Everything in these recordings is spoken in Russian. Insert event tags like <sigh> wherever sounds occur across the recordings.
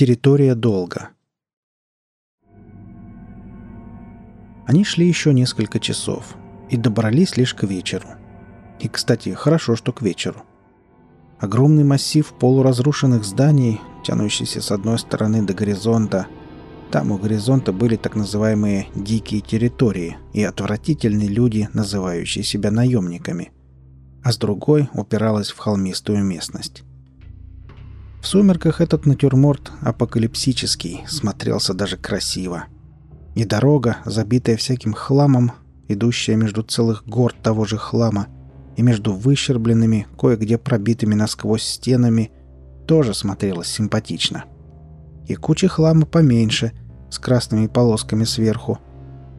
Территория долга. Они шли еще несколько часов и добрались лишь к вечеру. И, кстати, хорошо, что к вечеру. Огромный массив полуразрушенных зданий, тянущийся с одной стороны до горизонта. Там у горизонта были так называемые «дикие территории» и отвратительные люди, называющие себя наемниками. А с другой упиралась в холмистую местность. В сумерках этот натюрморт апокалипсический, смотрелся даже красиво. И дорога, забитая всяким хламом, идущая между целых гор того же хлама, и между выщербленными, кое-где пробитыми насквозь стенами, тоже смотрелась симпатично. И куча хлама поменьше, с красными полосками сверху,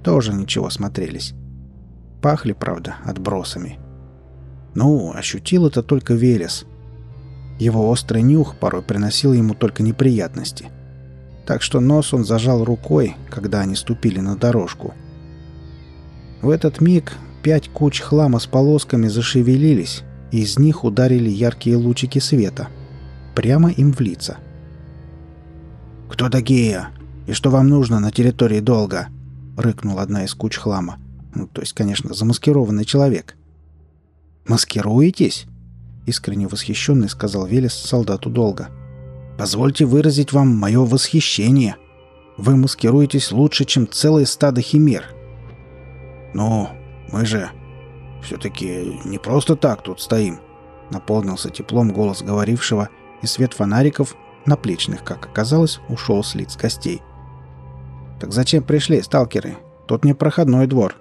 тоже ничего смотрелись. Пахли, правда, отбросами. Ну, ощутил это только Велес — его острый нюх порой приносил ему только неприятности. Так что нос он зажал рукой, когда они ступили на дорожку. В этот миг пять куч хлама с полосками зашевелились, и из них ударили яркие лучики света. Прямо им в лица. «Кто такие? И что вам нужно на территории долга?» — рыкнула одна из куч хлама. Ну, то есть, конечно, замаскированный человек. «Маскируетесь?» Искренне восхищенный сказал Велес солдату долго. «Позвольте выразить вам мое восхищение. Вы маскируетесь лучше, чем целое стадо химер». «Ну, мы же все-таки не просто так тут стоим», — наполнился теплом голос говорившего, и свет фонариков, наплечных, как оказалось, ушел с лиц гостей. «Так зачем пришли, сталкеры? Тут не проходной двор.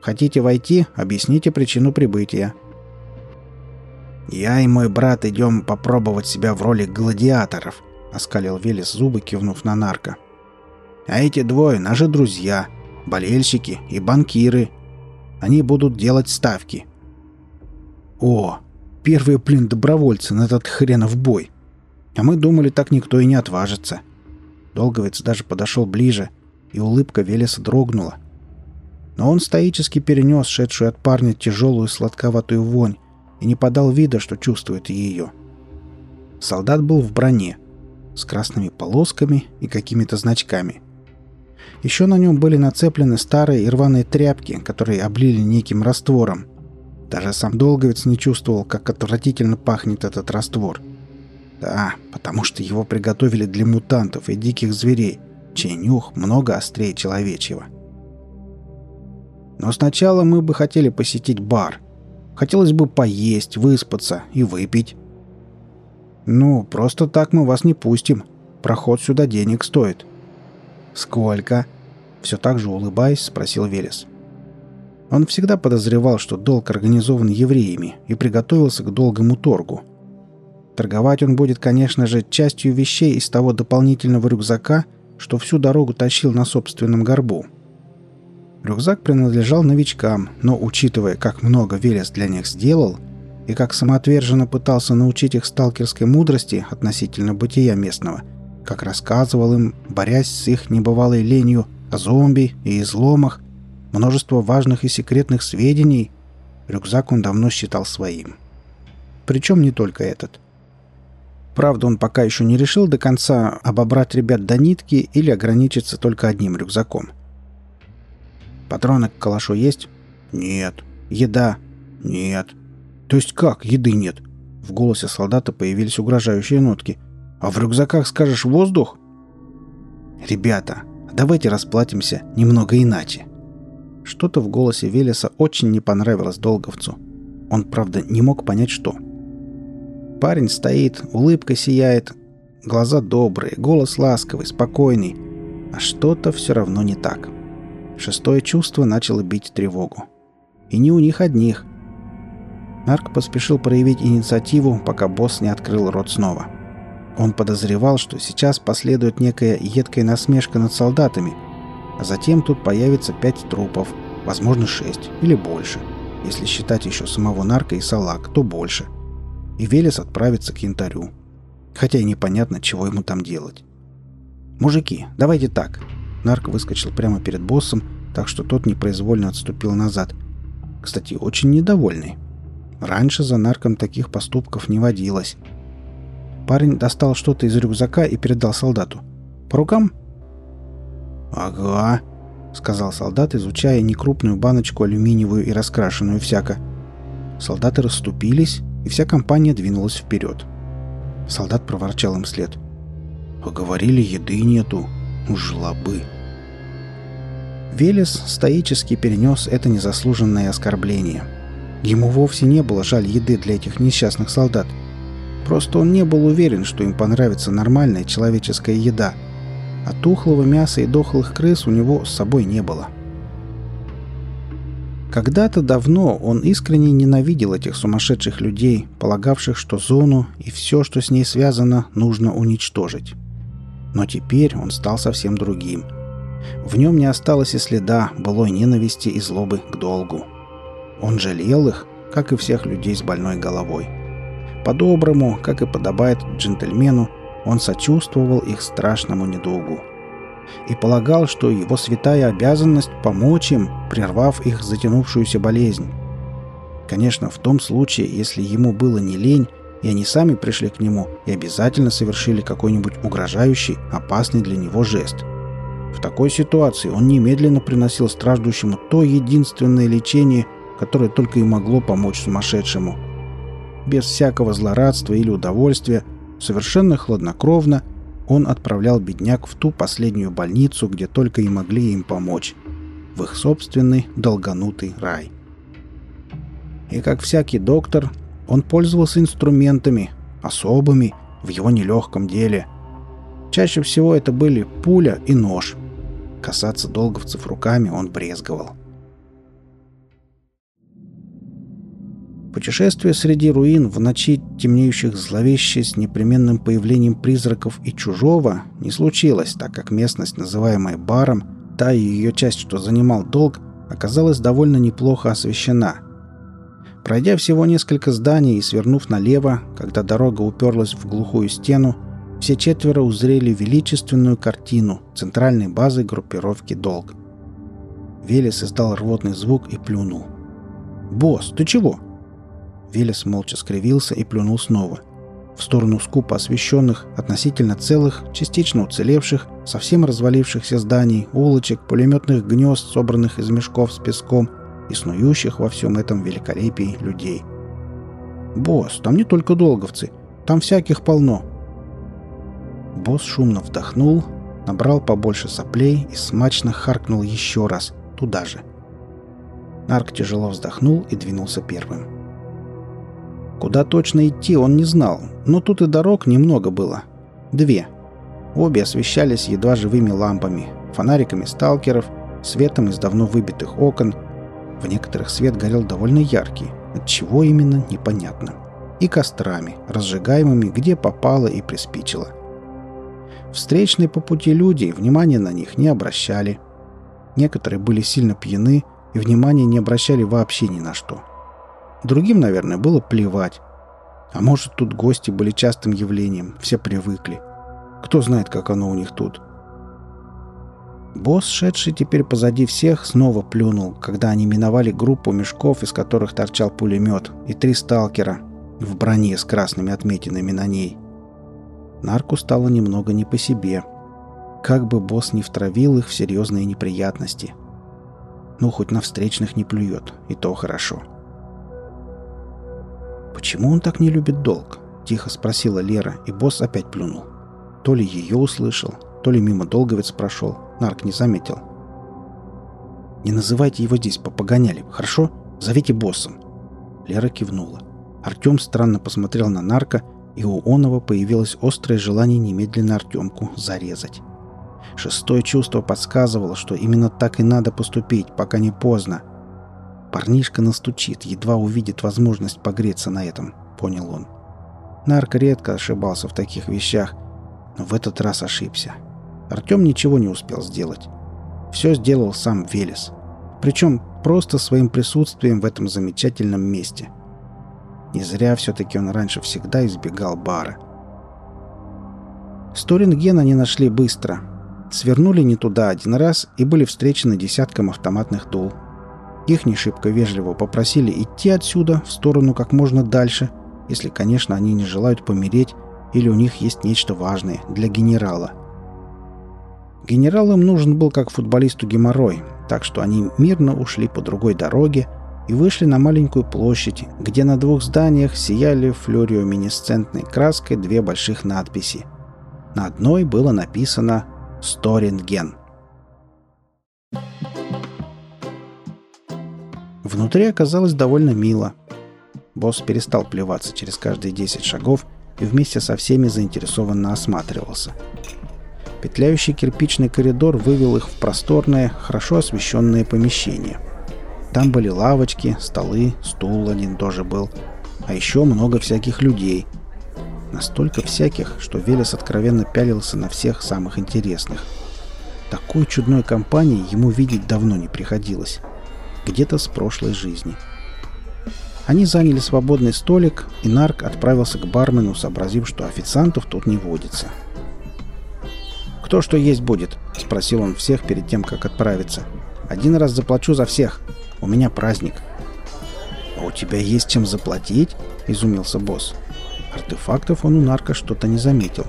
Хотите войти? Объясните причину прибытия», «Я и мой брат идем попробовать себя в роли гладиаторов», — оскалил Велес зубы, кивнув на нарко. «А эти двое — наши друзья, болельщики и банкиры. Они будут делать ставки». «О, первые, блин, добровольцы на этот хренов бой. А мы думали, так никто и не отважится». Долговец даже подошел ближе, и улыбка Велеса дрогнула. Но он стоически перенес шедшую от парня тяжелую сладковатую вонь, и не подал вида, что чувствует ее. Солдат был в броне, с красными полосками и какими-то значками. Еще на нем были нацеплены старые и рваные тряпки, которые облили неким раствором. Даже сам Долговец не чувствовал, как отвратительно пахнет этот раствор. Да, потому что его приготовили для мутантов и диких зверей, чей нюх много острее человечьего. Но сначала мы бы хотели посетить бар – Хотелось бы поесть, выспаться и выпить. Ну, просто так мы вас не пустим. Проход сюда денег стоит. Сколько? Все так же улыбаясь, спросил Велес. Он всегда подозревал, что долг организован евреями и приготовился к долгому торгу. Торговать он будет, конечно же, частью вещей из того дополнительного рюкзака, что всю дорогу тащил на собственном горбу – Рюкзак принадлежал новичкам, но учитывая, как много Велес для них сделал, и как самоотверженно пытался научить их сталкерской мудрости относительно бытия местного, как рассказывал им, борясь с их небывалой ленью о зомби и изломах, множество важных и секретных сведений, рюкзак он давно считал своим. Причем не только этот. Правда, он пока еще не решил до конца обобрать ребят до нитки или ограничиться только одним рюкзаком – Патроны к калашу есть? Нет. Еда? Нет. То есть как еды нет? В голосе солдата появились угрожающие нотки. А в рюкзаках скажешь воздух? Ребята, давайте расплатимся немного иначе. Что-то в голосе Велеса очень не понравилось Долговцу. Он, правда, не мог понять, что. Парень стоит, улыбка сияет, глаза добрые, голос ласковый, спокойный. А что-то все равно не так. — Шестое чувство начало бить тревогу. И не у них одних. Нарк поспешил проявить инициативу, пока босс не открыл рот снова. Он подозревал, что сейчас последует некая едкая насмешка над солдатами, а затем тут появится пять трупов, возможно шесть или больше. Если считать еще самого Нарка и Салак, то больше. И Велес отправится к янтарю. Хотя и непонятно, чего ему там делать. «Мужики, давайте так. Нарк выскочил прямо перед боссом, так что тот непроизвольно отступил назад. Кстати, очень недовольный. Раньше за нарком таких поступков не водилось. Парень достал что-то из рюкзака и передал солдату. «По рукам?» «Ага», — сказал солдат, изучая некрупную баночку алюминиевую и раскрашенную всяко. Солдаты расступились, и вся компания двинулась вперед. Солдат проворчал им вслед. «Поговорили, еды нету. Жлобы». Велес стоически перенес это незаслуженное оскорбление. Ему вовсе не было жаль еды для этих несчастных солдат. Просто он не был уверен, что им понравится нормальная человеческая еда. А тухлого мяса и дохлых крыс у него с собой не было. Когда-то давно он искренне ненавидел этих сумасшедших людей, полагавших, что зону и все, что с ней связано, нужно уничтожить. Но теперь он стал совсем другим. В нем не осталось и следа былой ненависти и злобы к долгу. Он жалел их, как и всех людей с больной головой. По-доброму, как и подобает джентльмену, он сочувствовал их страшному недугу. И полагал, что его святая обязанность помочь им, прервав их затянувшуюся болезнь. Конечно, в том случае, если ему было не лень, и они сами пришли к нему и обязательно совершили какой-нибудь угрожающий, опасный для него жест. В такой ситуации он немедленно приносил страждущему то единственное лечение, которое только и могло помочь сумасшедшему – без всякого злорадства или удовольствия, совершенно хладнокровно, он отправлял бедняк в ту последнюю больницу, где только и могли им помочь, в их собственный долганутый рай. И как всякий доктор, он пользовался инструментами, особыми, в его нелегком деле. Чаще всего это были пуля и нож. Касаться долговцев руками он брезговал. Путешествие среди руин в ночи, темнеющих зловеще с непременным появлением призраков и чужого, не случилось, так как местность, называемая баром, та и ее часть, что занимал долг, оказалась довольно неплохо освещена. Пройдя всего несколько зданий и свернув налево, когда дорога уперлась в глухую стену, все четверо узрели величественную картину центральной базы группировки «Долг». Велес издал рвотный звук и плюнул. «Босс, ты чего?» Велес молча скривился и плюнул снова. В сторону скупо освещенных, относительно целых, частично уцелевших, совсем развалившихся зданий, улочек, пулеметных гнезд, собранных из мешков с песком и снующих во всем этом великолепии людей. «Босс, там не только долговцы. Там всяких полно». Босс шумно вдохнул, набрал побольше соплей и смачно харкнул еще раз, туда же. Арк тяжело вздохнул и двинулся первым. Куда точно идти, он не знал, но тут и дорог немного было. Две. Обе освещались едва живыми лампами, фонариками сталкеров, светом из давно выбитых окон. В некоторых свет горел довольно яркий, от чего именно непонятно. И кострами, разжигаемыми где попало и приспичило. Встречные по пути люди внимания на них не обращали. Некоторые были сильно пьяны и внимания не обращали вообще ни на что. Другим, наверное, было плевать. А может, тут гости были частым явлением, все привыкли. Кто знает, как оно у них тут. Босс, шедший теперь позади всех, снова плюнул, когда они миновали группу мешков, из которых торчал пулемет, и три сталкера в броне с красными отметинами на ней. Нарку стало немного не по себе. Как бы босс не втравил их в серьезные неприятности. Ну, хоть на встречных не плюет, и то хорошо. — «Почему он так не любит долг?» – тихо спросила Лера, и босс опять плюнул. То ли ее услышал, то ли мимо долговец прошел. Нарк не заметил. «Не называйте его здесь попогоняли, хорошо? Зовите боссом». Лера кивнула. Артем странно посмотрел на Нарка, и у Онова появилось острое желание немедленно Артемку зарезать. Шестое чувство подсказывало, что именно так и надо поступить, пока не поздно. Парнишка настучит, едва увидит возможность погреться на этом, понял он. Нарк редко ошибался в таких вещах, но в этот раз ошибся. Артем ничего не успел сделать. Все сделал сам Велес. Причем просто своим присутствием в этом замечательном месте. Не зря все-таки он раньше всегда избегал бара. Сторингена не нашли быстро. Свернули не туда один раз и были встречены десятком автоматных дул – их не шибко вежливо попросили идти отсюда в сторону как можно дальше, если, конечно, они не желают помереть или у них есть нечто важное для генерала. Генералам нужен был как футболисту геморрой, так что они мирно ушли по другой дороге и вышли на маленькую площадь, где на двух зданиях сияли флюориоминесцентной краской две больших надписи. На одной было написано «Сторинген». Внутри оказалось довольно мило. Босс перестал плеваться через каждые 10 шагов и вместе со всеми заинтересованно осматривался. Петляющий кирпичный коридор вывел их в просторное, хорошо освещенное помещение. Там были лавочки, столы, стул один тоже был, а еще много всяких людей. Настолько всяких, что Велес откровенно пялился на всех самых интересных. Такой чудной компании ему видеть давно не приходилось. Где-то с прошлой жизни. Они заняли свободный столик, и Нарк отправился к бармену, сообразив, что официантов тут не водится. «Кто что есть будет?» – спросил он всех перед тем, как отправиться. «Один раз заплачу за всех. У меня праздник». «А у тебя есть чем заплатить?» – изумился босс. Артефактов он у нарка что-то не заметил.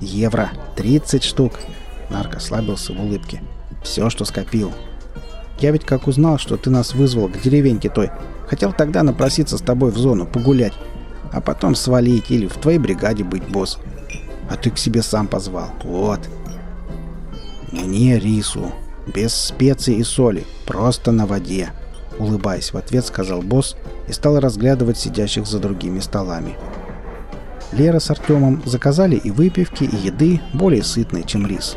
«Евро. 30 штук!» Нарк ослабился в улыбке. «Все, что скопил. Я ведь как узнал, что ты нас вызвал к деревеньке той, хотел тогда напроситься с тобой в зону, погулять, а потом свалить или в твоей бригаде быть, босс. А ты к себе сам позвал. Вот. Мне рису. Без специй и соли. Просто на воде. Улыбаясь в ответ, сказал босс и стал разглядывать сидящих за другими столами. Лера с Артемом заказали и выпивки, и еды более сытные, чем рис.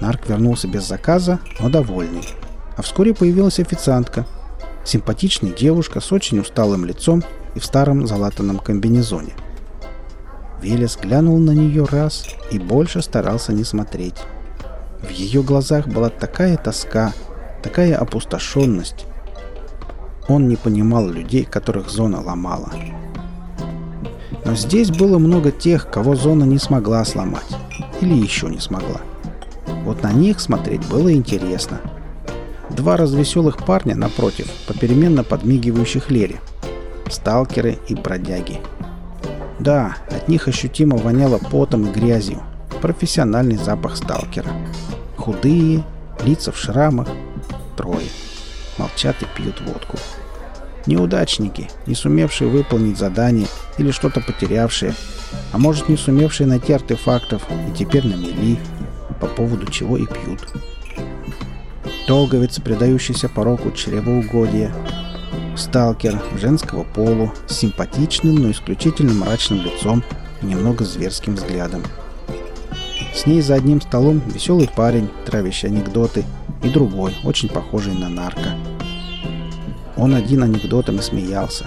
Нарк вернулся без заказа, но довольный. А вскоре появилась официантка. Симпатичная девушка с очень усталым лицом и в старом залатанном комбинезоне – Велес глянул на нее раз и больше старался не смотреть. В ее глазах была такая тоска, такая опустошенность. Он не понимал людей, которых зона ломала. Но здесь было много тех, кого зона не смогла сломать. Или еще не смогла. Вот на них смотреть было интересно. Два развеселых парня напротив, попеременно подмигивающих Лере. Сталкеры и бродяги. Да, от них ощутимо воняло потом и грязью. Профессиональный запах сталкера. Худые, лица в шрамах. Трое. Молчат и пьют водку. Неудачники, не сумевшие выполнить задание или что-то потерявшие, а может не сумевшие найти артефактов и теперь на мели, по поводу чего и пьют. Долговец, предающийся пороку чревоугодия, Сталкер женского полу с симпатичным, но исключительно мрачным лицом и немного зверским взглядом. С ней за одним столом веселый парень, травящий анекдоты, и другой, очень похожий на нарко. Он один анекдотом и смеялся.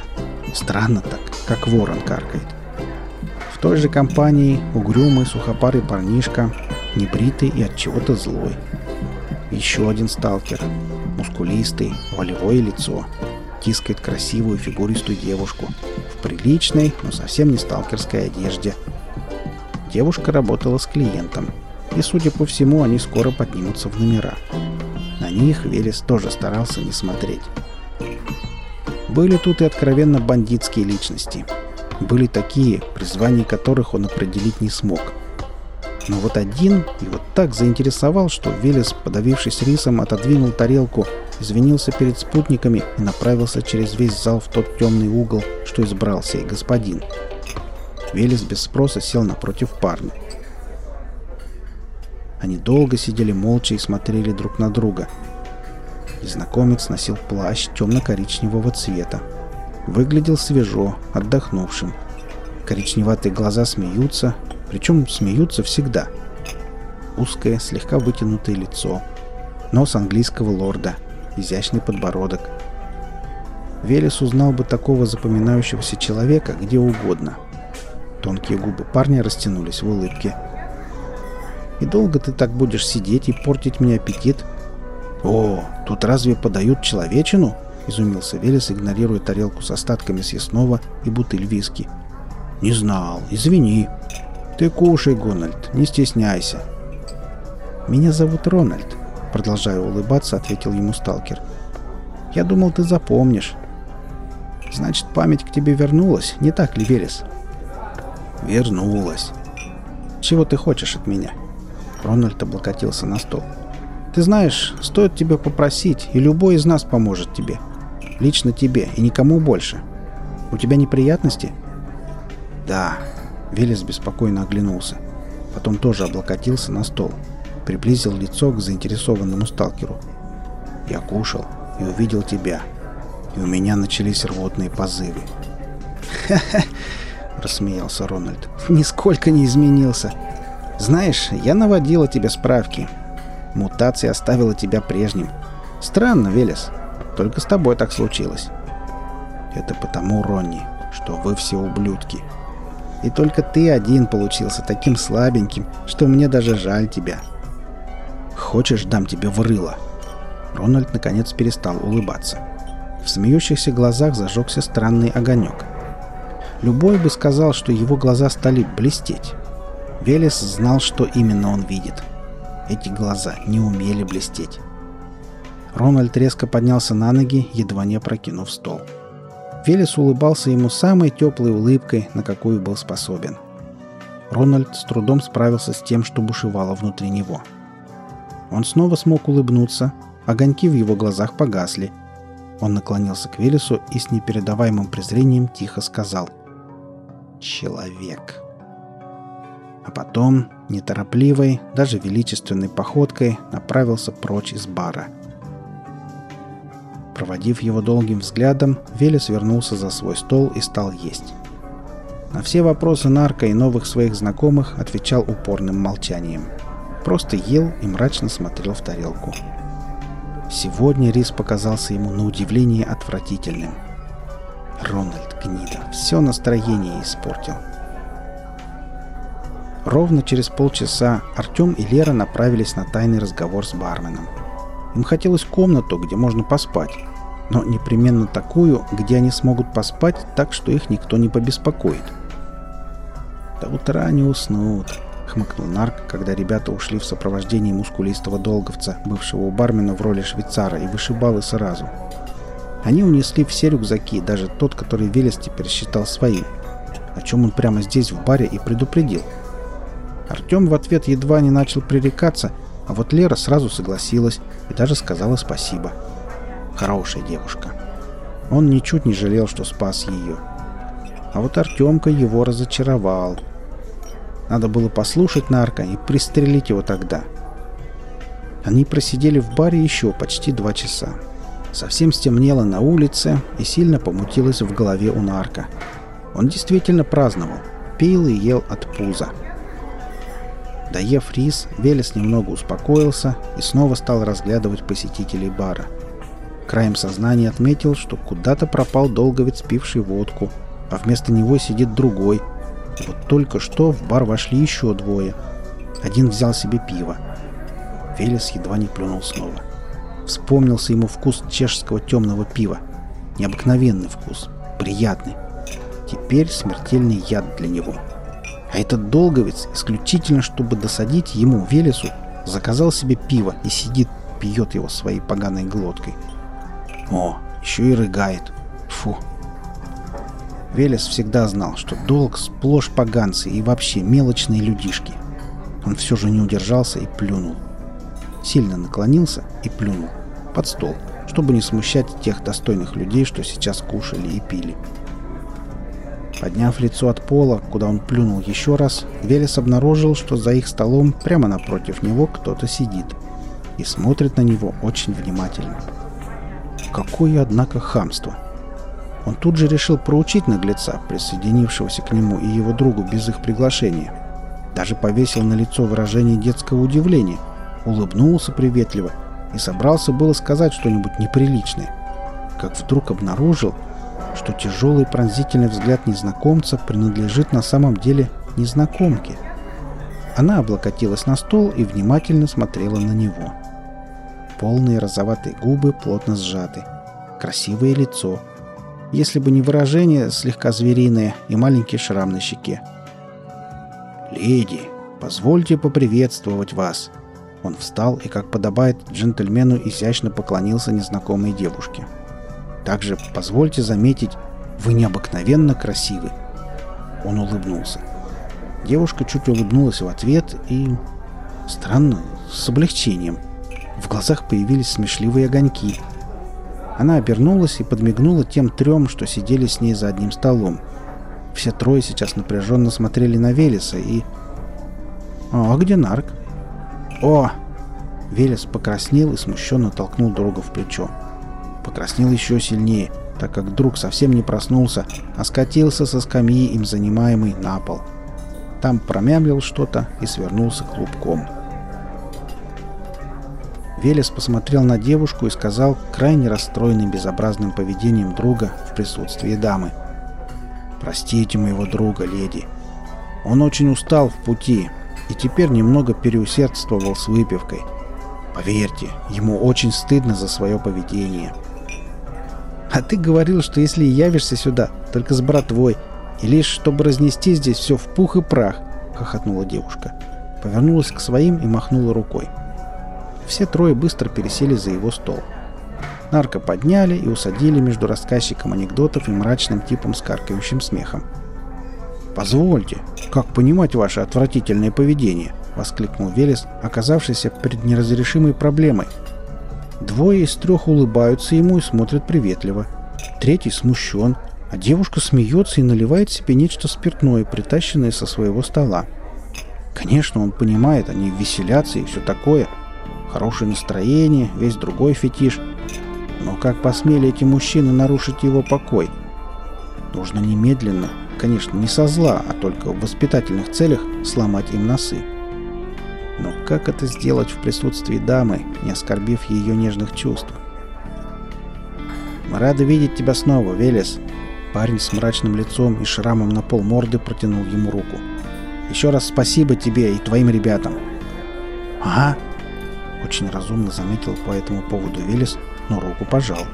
Странно так, как ворон каркает. В той же компании угрюмый сухопарый парнишка, небритый и от чего-то злой. Еще один сталкер, мускулистый, волевое лицо – тискает красивую фигуристую девушку в приличной, но совсем не сталкерской одежде. Девушка работала с клиентом, и, судя по всему, они скоро поднимутся в номера. На них Велес тоже старался не смотреть. Были тут и откровенно бандитские личности. Были такие, призвания которых он определить не смог. Но вот один его так заинтересовал, что Велес, подавившись рисом, отодвинул тарелку извинился перед спутниками и направился через весь зал в тот темный угол, что избрал сей господин. Велес без спроса сел напротив парня. Они долго сидели молча и смотрели друг на друга. Незнакомец носил плащ темно-коричневого цвета. Выглядел свежо, отдохнувшим. Коричневатые глаза смеются, причем смеются всегда. Узкое, слегка вытянутое лицо. Нос английского лорда – изящный подбородок. Велес узнал бы такого запоминающегося человека где угодно. Тонкие губы парня растянулись в улыбке. «И долго ты так будешь сидеть и портить мне аппетит?» «О, тут разве подают человечину?» — изумился Велес, игнорируя тарелку с остатками съестного и бутыль виски. «Не знал. Извини. Ты кушай, Гональд, не стесняйся». «Меня зовут Рональд. Продолжая улыбаться, ответил ему сталкер. «Я думал, ты запомнишь». «Значит, память к тебе вернулась, не так ли, Верес?» Вернулась. Чего ты хочешь от меня? Рональд облокотился на стол. Ты знаешь, стоит тебе попросить, и любой из нас поможет тебе. Лично тебе и никому больше. У тебя неприятности? Да. Велес беспокойно оглянулся. Потом тоже облокотился на стол. Приблизил лицо к заинтересованному сталкеру. Я кушал и увидел тебя. И у меня начались рвотные позывы. «Ха-ха!» <laughs> — рассмеялся Рональд. «Нисколько не изменился. Знаешь, я наводила тебе справки. Мутация оставила тебя прежним. Странно, Велес. Только с тобой так случилось. Это потому, Ронни, что вы все ублюдки. И только ты один получился таким слабеньким, что мне даже жаль тебя. Хочешь, дам тебе в рыло?» Рональд наконец перестал улыбаться. В смеющихся глазах зажегся странный огонек. Любой бы сказал, что его глаза стали блестеть. Велес знал, что именно он видит. Эти глаза не умели блестеть. Рональд резко поднялся на ноги, едва не опрокинув стол. Велес улыбался ему самой теплой улыбкой, на какую был способен. Рональд с трудом справился с тем, что бушевало внутри него. Он снова смог улыбнуться, огоньки в его глазах погасли. Он наклонился к Велесу и с непередаваемым презрением тихо сказал «Человек». А потом, неторопливой, даже величественной походкой, направился прочь из бара – Проводив его долгим взглядом, Велес вернулся за свой стол и стал есть. На все вопросы нарка и новых своих знакомых отвечал упорным молчанием. Просто ел и мрачно смотрел в тарелку. Сегодня рис показался ему на удивление отвратительным. Рональд гнида, все настроение испортил. Ровно через полчаса Артем и Лера направились на тайный разговор с барменом. Им хотелось комнату, где можно поспать, но непременно такую, где они смогут поспать так, что их никто не побеспокоит. «До утра не уснут», — хмыкнул Нарк, когда ребята ушли в сопровождении мускулистого долговца, бывшего у бармена в роли швейцара, и вышибалы сразу. Они унесли все рюкзаки, даже тот, который Велес теперь считал своим, о чем он прямо здесь в баре и предупредил. Артем в ответ едва не начал пререкаться, а вот Лера сразу согласилась и даже сказала спасибо. — Хорошая девушка. Он ничуть не жалел, что спас ее. А вот Артемка его разочаровал. Надо было послушать нарка и пристрелить его тогда. Они просидели в баре еще почти два часа. Совсем стемнело на улице и сильно помутилось в голове у нарка. Он действительно праздновал, пил и ел от пуза. Доев рис, Велес немного успокоился и снова стал разглядывать посетителей бара – Краем сознания отметил, что куда-то пропал долговец, пивший водку, а вместо него сидит другой. Вот только что в бар вошли еще двое. Один взял себе пиво. Велес едва не плюнул снова. Вспомнился ему вкус чешского темного пива. Необыкновенный вкус. Приятный. Теперь смертельный яд для него. А этот долговец, исключительно чтобы досадить ему, Велесу, заказал себе пиво и сидит, пьет его своей поганой глоткой. О, еще и рыгает. Фу. Велес всегда знал, что долг сплошь поганцы и вообще мелочные людишки. Он все же не удержался и плюнул. Сильно наклонился и плюнул. Под стол, чтобы не смущать тех достойных людей, что сейчас кушали и пили. Подняв лицо от пола, куда он плюнул еще раз, Велес обнаружил, что за их столом прямо напротив него кто-то сидит и смотрит на него очень внимательно. Какое, однако, хамство. Он тут же решил проучить наглеца, присоединившегося к нему и его другу без их приглашения. Даже повесил на лицо выражение детского удивления, улыбнулся приветливо и собрался было сказать что-нибудь неприличное. Как вдруг обнаружил, что тяжелый пронзительный взгляд незнакомца принадлежит на самом деле незнакомке. Она облокотилась на стол и внимательно смотрела на него. — Полные розоватые губы плотно сжаты. Красивое лицо. Если бы не выражение, слегка звериное и маленький шрам на щеке. «Леди, позвольте поприветствовать вас». Он встал и, как подобает джентльмену, изящно поклонился незнакомой девушке. «Также позвольте заметить, вы необыкновенно красивы». Он улыбнулся. Девушка чуть улыбнулась в ответ и... Странно, с облегчением. В глазах появились смешливые огоньки. Она обернулась и подмигнула тем трем, что сидели с ней за одним столом. Все трое сейчас напряженно смотрели на Велеса и... «А где Нарк?» «О!» Велес покраснел и смущенно толкнул друга в плечо. Покраснел еще сильнее, так как друг совсем не проснулся, а скатился со скамьи, им занимаемый, на пол. Там промямлил что-то и свернулся клубком. Велес посмотрел на девушку и сказал, крайне расстроенный безобразным поведением друга в присутствии дамы. «Простите моего друга, леди. Он очень устал в пути и теперь немного переусердствовал с выпивкой. Поверьте, ему очень стыдно за свое поведение». «А ты говорил, что если явишься сюда, только с братвой, и лишь чтобы разнести здесь все в пух и прах», — хохотнула девушка. Повернулась к своим и махнула рукой. Все трое быстро пересели за его стол. Нарко подняли и усадили между рассказчиком анекдотов и мрачным типом с каркающим смехом. «Позвольте, как понимать ваше отвратительное поведение?» — воскликнул Велес, оказавшийся перед неразрешимой проблемой. Двое из трех улыбаются ему и смотрят приветливо. Третий смущен, а девушка смеется и наливает себе нечто спиртное, притащенное со своего стола. Конечно, он понимает, они веселятся и все такое. Хорошее настроение, весь другой фетиш. Но как посмели эти мужчины нарушить его покой? Нужно немедленно, конечно, не со зла, а только в воспитательных целях сломать им носы. Но как это сделать в присутствии дамы, не оскорбив ее нежных чувств? «Мы рады видеть тебя снова, Велес», Парень с мрачным лицом и шрамом на пол морды протянул ему руку. «Еще раз спасибо тебе и твоим ребятам». «Ага», — очень разумно заметил по этому поводу Велес, но руку пожал.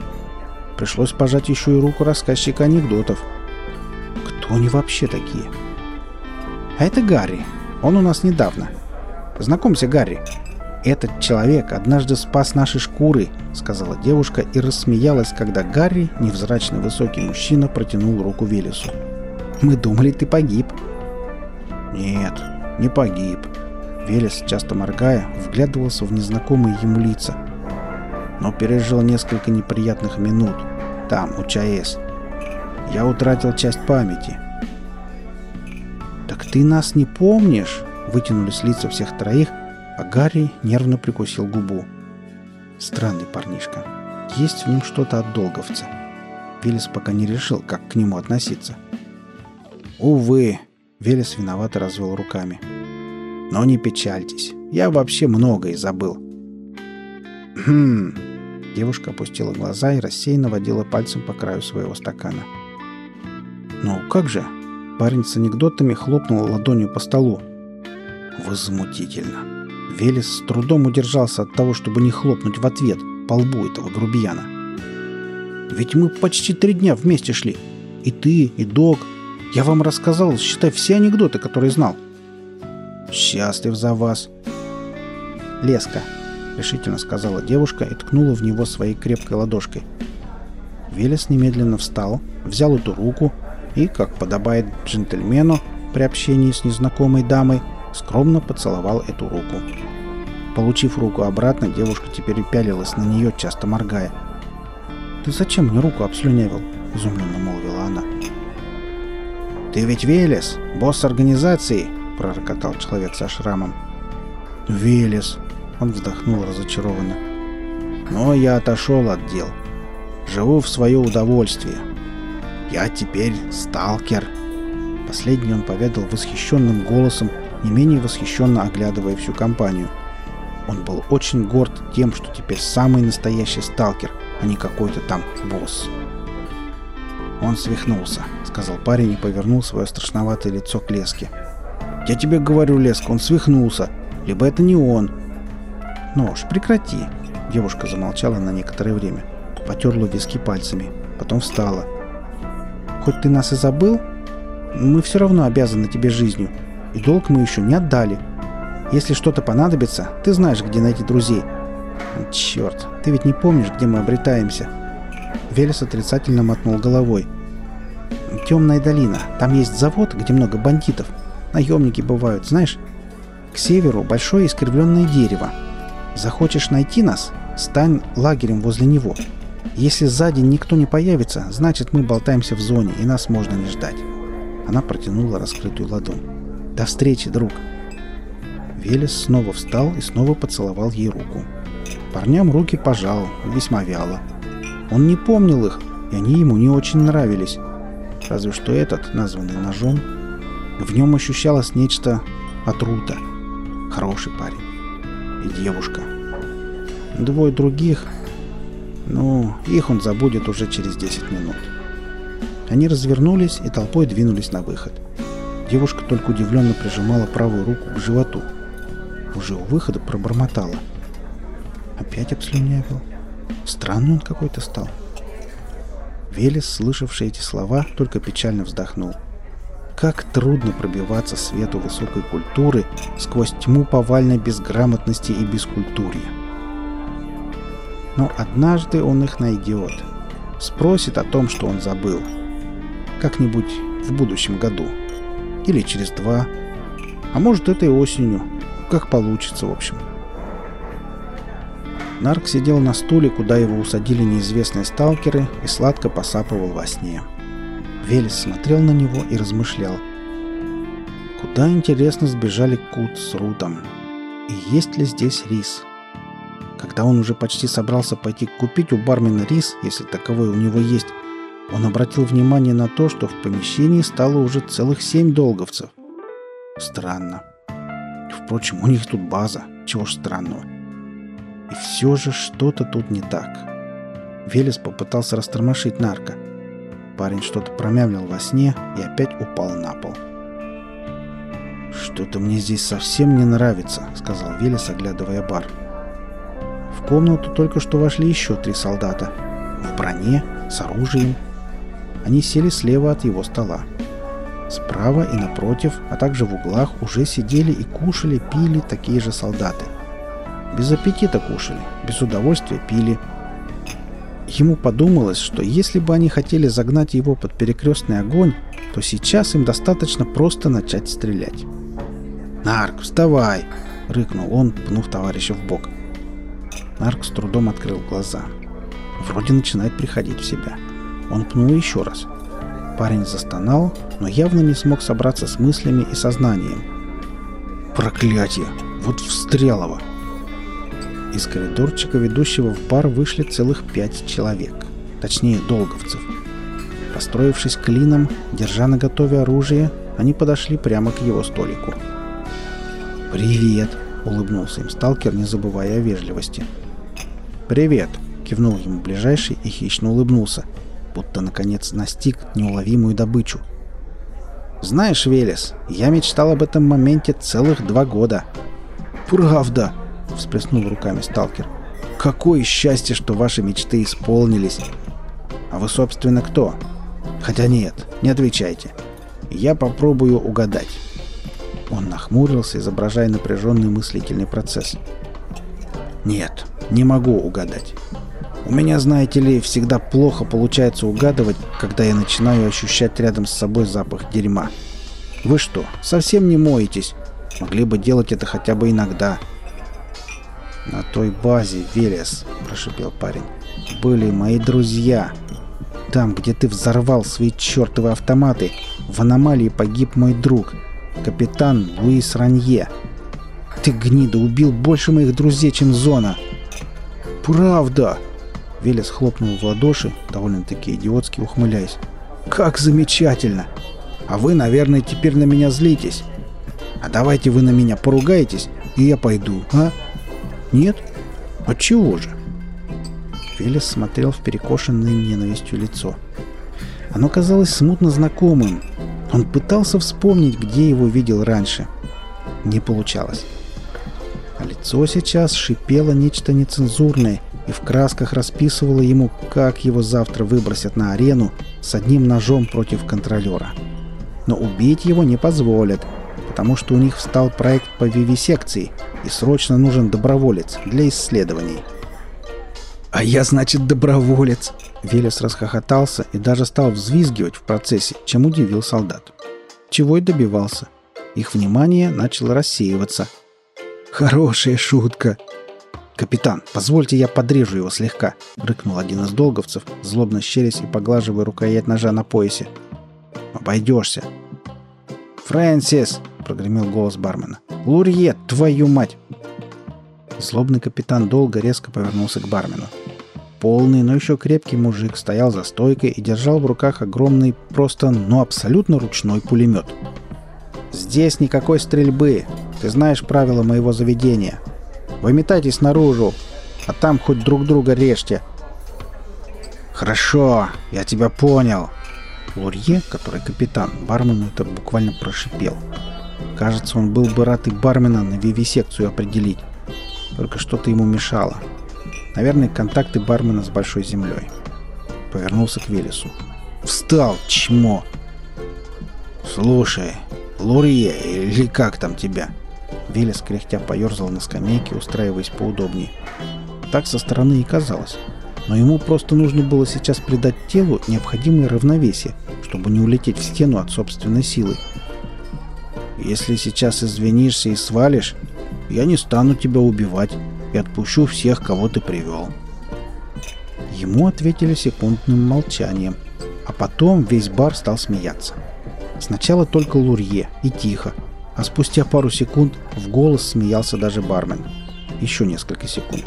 Пришлось пожать еще и руку рассказчика анекдотов. «Кто они вообще такие?» «А это Гарри. Он у нас недавно. Знакомься, Гарри. «Этот человек однажды спас наши шкуры», — сказала девушка и рассмеялась, когда Гарри, невзрачный высокий мужчина, протянул руку Велесу. «Мы думали, ты погиб». «Нет, не погиб». Велес, часто моргая, вглядывался в незнакомые ему лица. Но пережил несколько неприятных минут. Там, у ЧАЭС. Я утратил часть памяти. «Так ты нас не помнишь?» Вытянулись лица всех троих, а Гарри нервно прикусил губу. Странный парнишка. Есть в нем что-то от долговца. Велес пока не решил, как к нему относиться. «Увы», — Велес виновато развел руками. «Но не печальтесь. Я вообще многое забыл». «Хм...» Девушка опустила глаза и рассеянно водила пальцем по краю своего стакана. «Ну, как же?» Парень с анекдотами хлопнул ладонью по столу. «Возмутительно!» Велес с трудом удержался от того, чтобы не хлопнуть в ответ по лбу этого грубияна. «Ведь мы почти три дня вместе шли. И ты, и док. Я вам рассказал, считай, все анекдоты, которые знал». «Счастлив за вас». «Леска», — решительно сказала девушка и ткнула в него своей крепкой ладошкой. Велес немедленно встал, взял эту руку и, как подобает джентльмену при общении с незнакомой дамой, скромно поцеловал эту руку. Получив руку обратно, девушка теперь пялилась на нее, часто моргая. «Ты зачем мне руку обслюнявил?» – изумленно молвила она. «Ты ведь Велес, босс организации!» – пророкотал человек со шрамом. «Велес!» – он вздохнул разочарованно. «Но я отошел от дел. Живу в свое удовольствие. Я теперь сталкер!» Последний он поведал восхищенным голосом, не менее восхищенно оглядывая всю компанию. Он был очень горд тем, что теперь самый настоящий сталкер, а не какой-то там босс. «Он свихнулся», — сказал парень и повернул свое страшноватое лицо к Леске. «Я тебе говорю, Леска, он свихнулся. Либо это не он». «Ну уж, прекрати». Девушка замолчала на некоторое время. Потерла виски пальцами. Потом встала. «Хоть ты нас и забыл, мы все равно обязаны тебе жизнью и долг мы еще не отдали. Если что-то понадобится, ты знаешь, где найти друзей. Черт, ты ведь не помнишь, где мы обретаемся. Велес отрицательно мотнул головой. Темная долина. Там есть завод, где много бандитов. Наемники бывают, знаешь? К северу большое искривленное дерево. Захочешь найти нас? Стань лагерем возле него. Если сзади никто не появится, значит мы болтаемся в зоне, и нас можно не ждать. Она протянула раскрытую ладонь. «До встречи, друг!» Велес снова встал и снова поцеловал ей руку. Парням руки пожал, весьма вяло. Он не помнил их, и они ему не очень нравились. Разве что этот, названный ножом, в нем ощущалось нечто от Рута. Хороший парень. И девушка. Двое других... Ну, их он забудет уже через 10 минут. Они развернулись и толпой двинулись на выход. Девушка только удивленно прижимала правую руку к животу. Уже у выхода пробормотала. Опять обслюнявил. Странный он какой-то стал. Велес, слышавший эти слова, только печально вздохнул. Как трудно пробиваться свету высокой культуры сквозь тьму повальной безграмотности и бескультурья. Но однажды он их найдет. Спросит о том, что он забыл. Как-нибудь в будущем году. Или через два. А может, этой осенью. Как получится, в общем. Нарк сидел на стуле, куда его усадили неизвестные сталкеры, и сладко посапывал во сне. Велес смотрел на него и размышлял. Куда, интересно, сбежали Кут с Рутом? И есть ли здесь рис? Когда он уже почти собрался пойти купить у бармена рис, если таковой у него есть, он обратил внимание на то, что в помещении стало уже целых семь долговцев. Странно. Впрочем, у них тут база. Чего ж странного. И все же что-то тут не так. Велес попытался растормошить нарко. Парень что-то промямлил во сне и опять упал на пол. «Что-то мне здесь совсем не нравится», — сказал Велес, оглядывая бар. В комнату только что вошли еще три солдата. В броне, с оружием. Они сели слева от его стола. Справа и напротив, а также в углах уже сидели и кушали, пили такие же солдаты. Без аппетита кушали, без удовольствия пили. Ему подумалось, что если бы они хотели загнать его под перекрестный огонь, то сейчас им достаточно просто начать стрелять. «Нарк, вставай!» — рыкнул он, пнув товарища в бок. Нарк с трудом открыл глаза. Вроде начинает приходить в себя. Он пнул еще раз. Парень застонал, но явно не смог собраться с мыслями и сознанием. «Проклятие! Вот встрелово!» Из коридорчика, ведущего в бар, вышли целых пять человек. Точнее, долговцев. Построившись клином, держа на готове оружие, они подошли прямо к его столику. «Привет!» — улыбнулся им сталкер, не забывая о вежливости. «Привет!» — кивнул ему ближайший и хищно улыбнулся, будто, наконец, настиг неуловимую добычу. «Знаешь, Велес, я мечтал об этом моменте целых два года». «Правда!» — всплеснул руками сталкер. «Какое счастье, что ваши мечты исполнились!» «А вы, собственно, кто?» «Хотя нет, не отвечайте. Я попробую угадать». Он нахмурился, изображая напряженный мыслительный процесс. «Нет, не могу угадать. У меня, знаете ли, всегда плохо получается угадывать, когда я начинаю ощущать рядом с собой запах дерьма. Вы что, совсем не моетесь? Могли бы делать это хотя бы иногда. «На той базе, Велес», – прошипел парень, – «были мои друзья. Там, где ты взорвал свои чертовы автоматы, в аномалии погиб мой друг, капитан Луис Ранье. Ты, гнида, убил больше моих друзей, чем Зона». «Правда!» Велес хлопнул в ладоши, довольно-таки идиотски ухмыляясь. «Как замечательно! А вы, наверное, теперь на меня злитесь. А давайте вы на меня поругаетесь, и я пойду, а?» Нет? Отчего же? Велес смотрел в перекошенное ненавистью лицо. Оно казалось смутно знакомым. Он пытался вспомнить, где его видел раньше. Не получалось. А лицо сейчас шипело нечто нецензурное и в красках расписывало ему, как его завтра выбросят на арену с одним ножом против контролера. Но убить его не позволят, потому что у них встал проект по вивисекции, и срочно нужен доброволец для исследований. «А я, значит, доброволец!» Велес расхохотался и даже стал взвизгивать в процессе, чем удивил солдат. Чего и добивался. их внимание начало рассеиваться. «Хорошая шутка!» «Капитан, позвольте я подрежу его слегка», — рыкнул один из долговцев, злобно щерясь и поглаживая рукоять ножа на поясе. «Обойдешься». «Фрэнсис!» — прогремел голос бармена. «Лурье, твою мать!» Злобный капитан долго резко повернулся к бармену. Полный, но еще крепкий мужик стоял за стойкой и держал в руках огромный, просто, ну абсолютно ручной пулемет. «Здесь никакой стрельбы. Ты знаешь правила моего заведения. Выметайтесь наружу, а там хоть друг друга режьте». «Хорошо, я тебя понял». Лурье, который капитан, бармену это буквально прошипел. Кажется, он был бы рад и бармена на вивисекцию определить. Только что-то ему мешало. Наверное, контакты бармена с Большой Землей. Повернулся к Велесу. «Встал, чмо!» «Слушай, Лурье, или как там тебя?» Велес кряхтя поерзал на скамейке, устраиваясь поудобнее. Так со стороны и казалось. Но ему просто нужно было сейчас придать телу необходимое равновесие, чтобы не улететь в стену от собственной силы. «Если сейчас извинишься и свалишь, я не стану тебя убивать и отпущу всех, кого ты привел». Ему ответили секундным молчанием, а потом весь бар стал смеяться. Сначала только Лурье и тихо, а спустя пару секунд в голос смеялся даже бармен. Еще несколько секунд.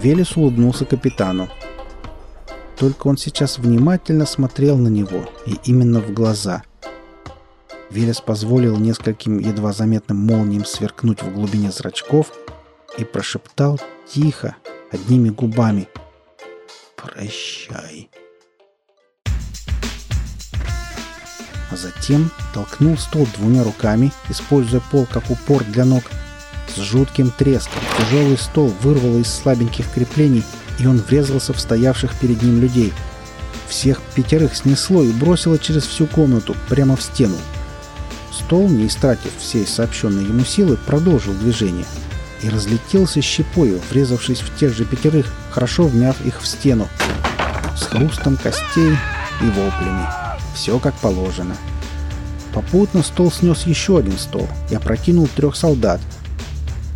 Велес улыбнулся капитану. Только он сейчас внимательно смотрел на него, и именно в глаза. Велес позволил нескольким едва заметным молниям сверкнуть в глубине зрачков и прошептал тихо, одними губами «Прощай». а затем толкнул стол двумя руками, используя пол как упор для ног. С жутким треском тяжелый стол вырвало из слабеньких креплений, и он врезался в стоявших перед ним людей. Всех пятерых снесло и бросило через всю комнату, прямо в стену. Стол, не истратив всей сообщенной ему силы, продолжил движение и разлетелся щепою, врезавшись в тех же пятерых, хорошо вмяв их в стену, с хрустом костей и воплями. Все как положено. Попутно стол снес еще один стол и опрокинул трех солдат.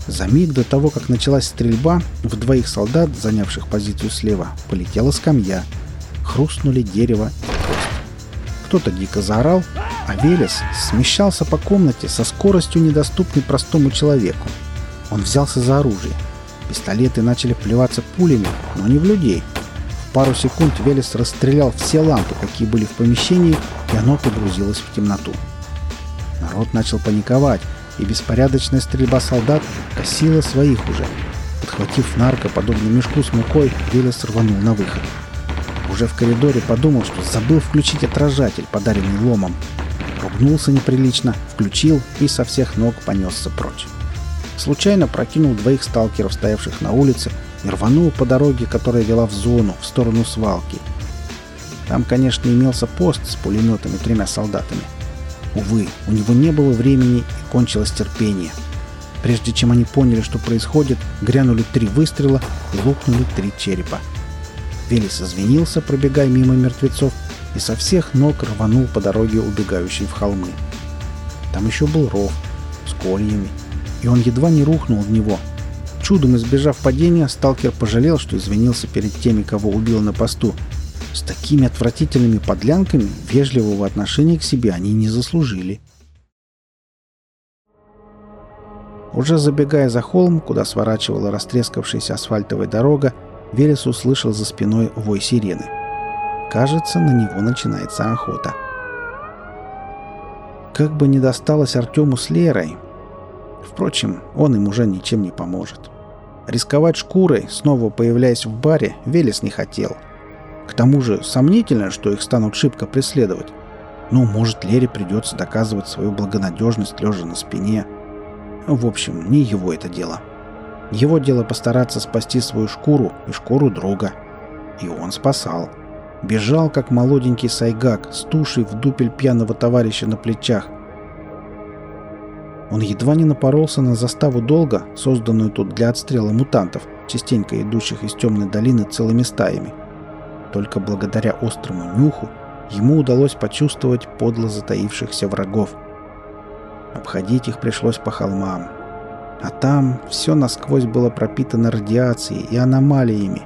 За миг до того, как началась стрельба, в двоих солдат, занявших позицию слева, полетела скамья. Хрустнули дерево и кость. Кто-то дико заорал, а Велес смещался по комнате со скоростью, недоступной простому человеку. Он взялся за оружие. Пистолеты начали плеваться пулями, но не в людей, пару секунд Велес расстрелял все лампы, какие были в помещении, и оно погрузилось в темноту. Народ начал паниковать, и беспорядочная стрельба солдат косила своих уже. Подхватив нарко, подобно мешку с мукой, Велес рванул на выход. Уже в коридоре подумал, что забыл включить отражатель, подаренный ломом. Ругнулся неприлично, включил и со всех ног понесся прочь. Случайно прокинул двоих сталкеров, стоявших на улице, и рванул по дороге, которая вела в зону, в сторону свалки. Там, конечно, имелся пост с пулеметами тремя солдатами. Увы, у него не было времени и кончилось терпение. Прежде чем они поняли, что происходит, грянули три выстрела и лопнули три черепа. Велес извинился, пробегая мимо мертвецов, и со всех ног рванул по дороге, убегающей в холмы. Там еще был ров с кольями, и он едва не рухнул в него, Чудом избежав падения, сталкер пожалел, что извинился перед теми, кого убил на посту. С такими отвратительными подлянками вежливого отношения к себе они не заслужили. Уже забегая за холм, куда сворачивала растрескавшаяся асфальтовая дорога, Велес услышал за спиной вой сирены. Кажется, на него начинается охота. Как бы ни досталось Артему с Лерой, Впрочем, он им уже ничем не поможет. Рисковать шкурой, снова появляясь в баре, Велес не хотел. К тому же сомнительно, что их станут шибко преследовать. Ну, может, Лере придется доказывать свою благонадежность, лежа на спине. В общем, не его это дело. Его дело постараться спасти свою шкуру и шкуру друга. И он спасал. Бежал, как молоденький сайгак, с тушей в дупель пьяного товарища на плечах, он едва не напоролся на заставу долга, созданную тут для отстрела мутантов, частенько идущих из темной долины целыми стаями. Только благодаря острому нюху ему удалось почувствовать подло затаившихся врагов. Обходить их пришлось по холмам. А там все насквозь было пропитано радиацией и аномалиями.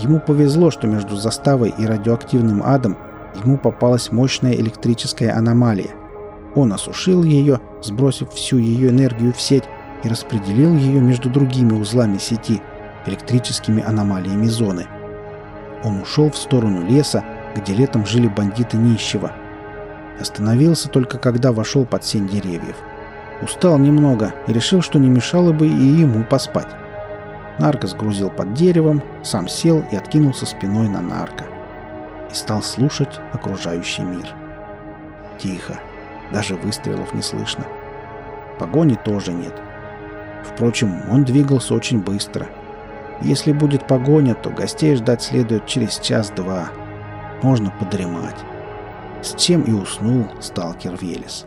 Ему повезло, что между заставой и радиоактивным адом ему попалась мощная электрическая аномалия. Он осушил ее, сбросив всю ее энергию в сеть, и распределил ее между другими узлами сети, электрическими аномалиями зоны. Он ушел в сторону леса, где летом жили бандиты нищего. Остановился только когда вошел под сень деревьев. Устал немного и решил, что не мешало бы и ему поспать. Нарко сгрузил под деревом, сам сел и откинулся спиной на нарко. И стал слушать окружающий мир. Тихо. Даже выстрелов не слышно. Погони тоже нет. Впрочем, он двигался очень быстро. Если будет погоня, то гостей ждать следует через час-два. Можно подремать. С чем и уснул сталкер Велес.